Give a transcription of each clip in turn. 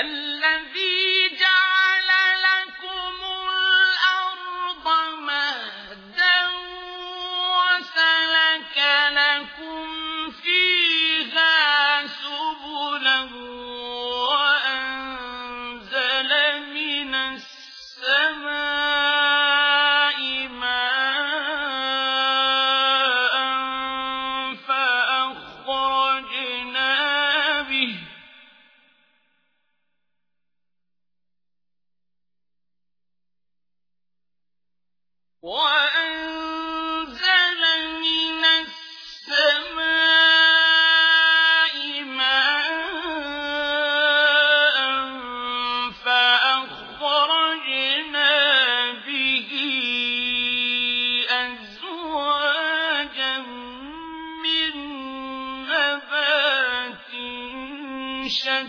الذي شتى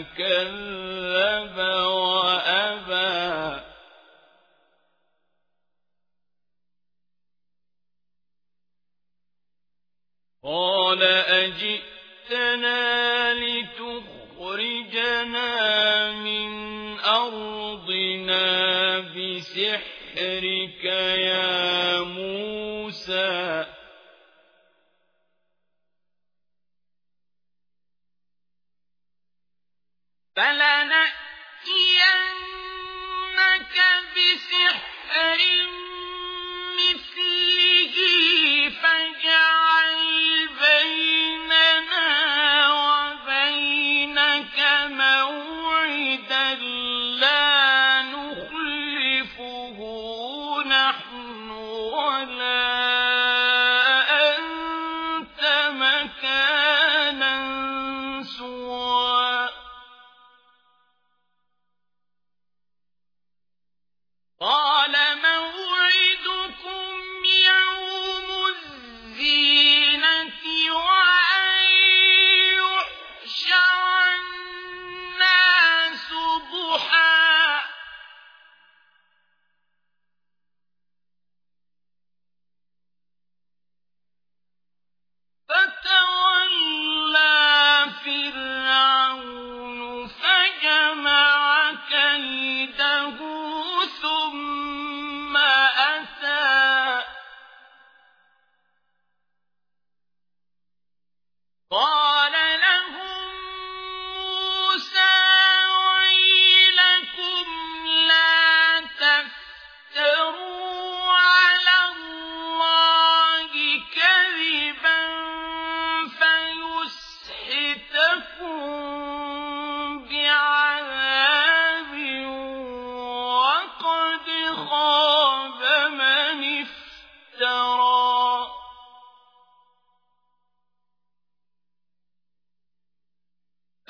كذب وأبى. قال أجئتنا لتخرجنا من أرضنا بسحرك يا موسى. فلنأتينك بسحر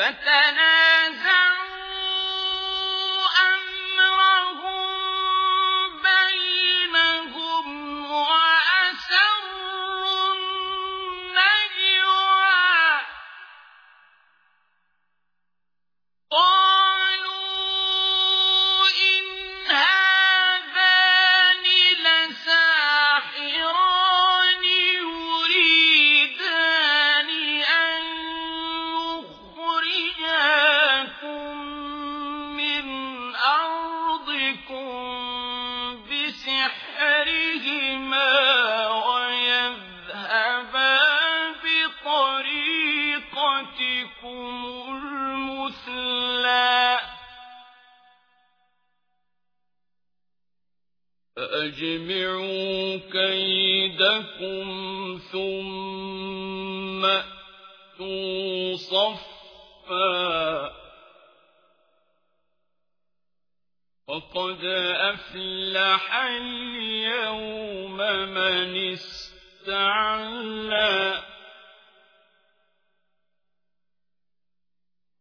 فتنادوا فاجمعوا كيدكم ثم أتوا صفا. وقد أفلح اليوم من استعلى.